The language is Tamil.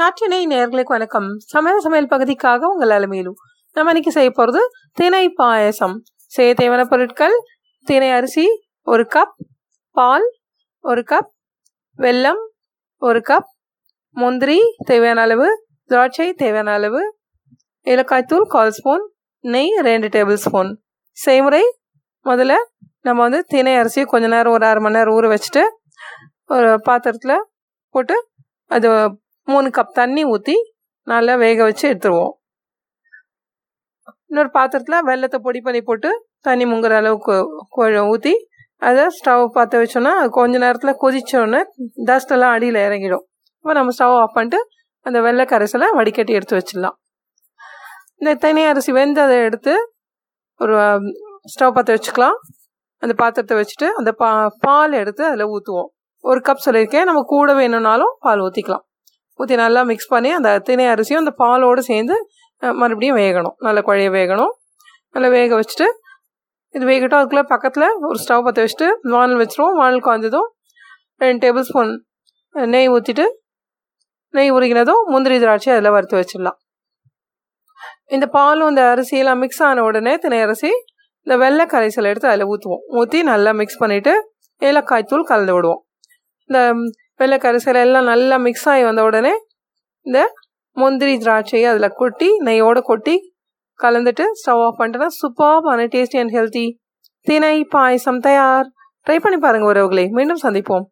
நாட்டினை நேர்களுக்கு வணக்கம். சமையல் சமையல் பகுதிக்காக உங்கள் அலமையிலும் நம்ம இன்னைக்கு செய்ய போகிறது தினை பாயசம். செய்ய தேவையான பொருட்கள் தினை அரிசி ஒரு கப் பால் ஒரு கப் வெல்லம் ஒரு கப் முந்திரி தேவையான அளவு திராட்சை தேவையான அளவு ஏலக்காய்த்தூள் கால் ஸ்பூன் நெய் ரெண்டு டேபிள் ஸ்பூன். செய்முறை முதல்ல நம்ம வந்து தினை அரிசியை கொஞ்ச நேரம் ஒரு அரை மணி நேரம் ஊற வச்சுட்டு ஒரு பாத்திரத்தில் போட்டு அது மூணு கப் தண்ணி ஊற்றி நல்லா வேக வச்சு எடுத்துருவோம். இன்னொரு பாத்திரத்தில் வெள்ளத்தை பொடி பண்ணி போட்டு தண்ணி முங்குற அளவுக்கு ஊற்றி அதை ஸ்டவ் பார்த்து வச்சோன்னா கொஞ்ச நேரத்தில் கொதிச்சோடனே டஸ்டெல்லாம் அடியில் இறங்கிடும். அப்போ நம்ம ஸ்டவ் ஆஃப் பண்ணிட்டு அந்த வெள்ளை கரைசலை வடிகட்டி எடுத்து வச்சிடலாம். இந்த தனி அரிசி வெந்ததை எடுத்து ஒரு um, ஸ்டவ் பார்த்து வச்சுக்கலாம். அந்த பாத்திரத்தை வச்சுட்டு அந்த பா பால் எடுத்து அதில் ஊற்றுவோம் ஒரு கப் சொல்லியிருக்கேன். நம்ம கூட வேணும்னாலும் பால் ஊற்றிக்கலாம் ஊற்றி நல்லா மிக்ஸ் பண்ணி அந்த திணை அரிசியும் அந்த பாலோடு சேர்ந்து மறுபடியும் வேகணும். நல்லா குழைய வேகணும். நல்லா வேக வச்சுட்டு இது வேகட்டும். அதுக்குள்ளே பக்கத்தில் ஒரு ஸ்டவ் பற்ற வச்சுட்டு வானல் வச்சுருவோம். வானல் காய்ஞ்சதும் ரெண்டு டேபிள் ஸ்பூன் நெய் ஊற்றிட்டு நெய் உருகினதும் முந்திரி திராட்சை அதில் வறுத்து வச்சிடலாம். இந்த பாலும் இந்த அரிசியெல்லாம் மிக்ஸ் ஆன உடனே திணை அரிசி இந்த வெள்ளை கரைசல் எடுத்து அதில் ஊற்றுவோம் ஊற்றி நல்லா மிக்ஸ் பண்ணிவிட்டு ஏலக்காய் தூள் கலந்து விடுவோம். இந்த வெள்ளை கரைசல் எல்லாம் நல்லா மிக்ஸ் ஆகி வந்த உடனே இந்த முந்திரி திராட்சையை அதில் கொட்டி நெய்யோடு கொட்டி கலந்துட்டு ஸ்டவ் ஆஃப் பண்ணிட்டேன்னா சூப்பர்பான டேஸ்டி அண்ட் ஹெல்த்தி தினை பாயசம் தயார். ட்ரை பண்ணி பாருங்கள் உறவுகளை. மீண்டும் சந்திப்போம்.